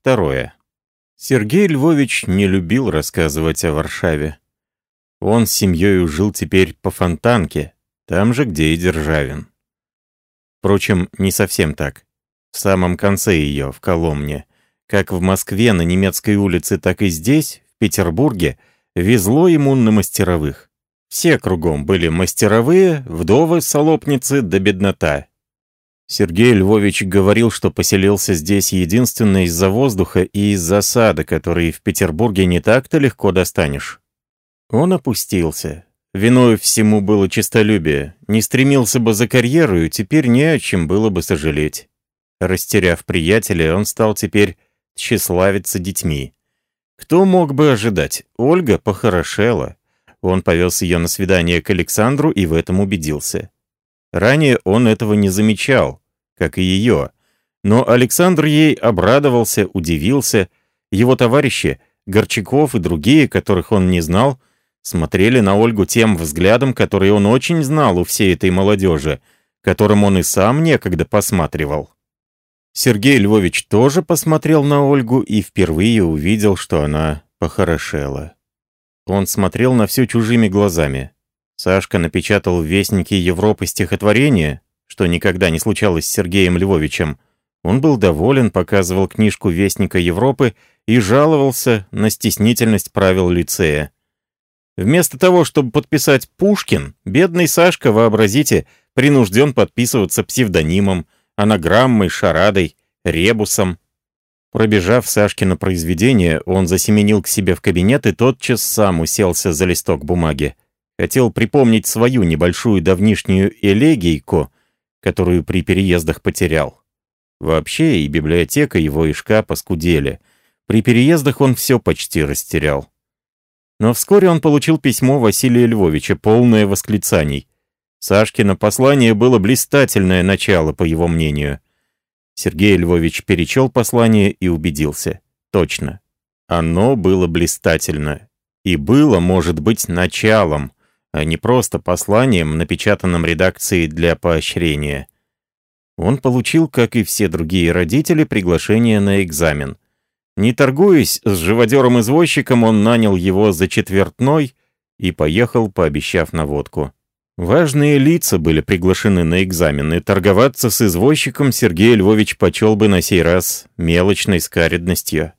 Второе. Сергей Львович не любил рассказывать о Варшаве. Он с семьей жил теперь по Фонтанке, там же, где и Державин. Впрочем, не совсем так. В самом конце ее, в Коломне, как в Москве на немецкой улице, так и здесь, в Петербурге, везло ему на мастеровых. Все кругом были мастеровые, вдовы, солопницы да беднота. Сергей Львович говорил, что поселился здесь единственно из-за воздуха и из-за сада, который в Петербурге не так-то легко достанешь. Он опустился. Виной всему было честолюбие. Не стремился бы за карьеру, и теперь не о чем было бы сожалеть. Растеряв приятеля, он стал теперь тщеславиться детьми. Кто мог бы ожидать? Ольга похорошела. Он повез ее на свидание к Александру и в этом убедился. Ранее он этого не замечал, как и ее. Но Александр ей обрадовался, удивился. Его товарищи, Горчаков и другие, которых он не знал, смотрели на Ольгу тем взглядом, который он очень знал у всей этой молодежи, которым он и сам некогда посматривал. Сергей Львович тоже посмотрел на Ольгу и впервые увидел, что она похорошела. Он смотрел на все чужими глазами. Сашка напечатал в Вестнике Европы стихотворение, что никогда не случалось с Сергеем Львовичем. Он был доволен, показывал книжку Вестника Европы и жаловался на стеснительность правил лицея. Вместо того, чтобы подписать Пушкин, бедный Сашка, вообразите, принужден подписываться псевдонимом, анаграммой, шарадой, ребусом. Пробежав Сашкино произведение, он засеменил к себе в кабинет и тотчас сам уселся за листок бумаги. Хотел припомнить свою небольшую давнишнюю элегийку, которую при переездах потерял. Вообще и библиотека его и шкаф поскудели. При переездах он все почти растерял. Но вскоре он получил письмо Василия Львовича, полное восклицаний. Сашкино послание было блистательное начало, по его мнению. Сергей Львович перечел послание и убедился. Точно. Оно было блистательно. И было, может быть, началом, а не просто посланием, напечатанным редакцией для поощрения. Он получил, как и все другие родители, приглашение на экзамен. Не торгуясь с живодером-извозчиком, он нанял его за четвертной и поехал, пообещав на водку. Важные лица были приглашены на экзамены. Торговаться с извозчиком Сергей Львович почел бы на сей раз мелочной скаредностью.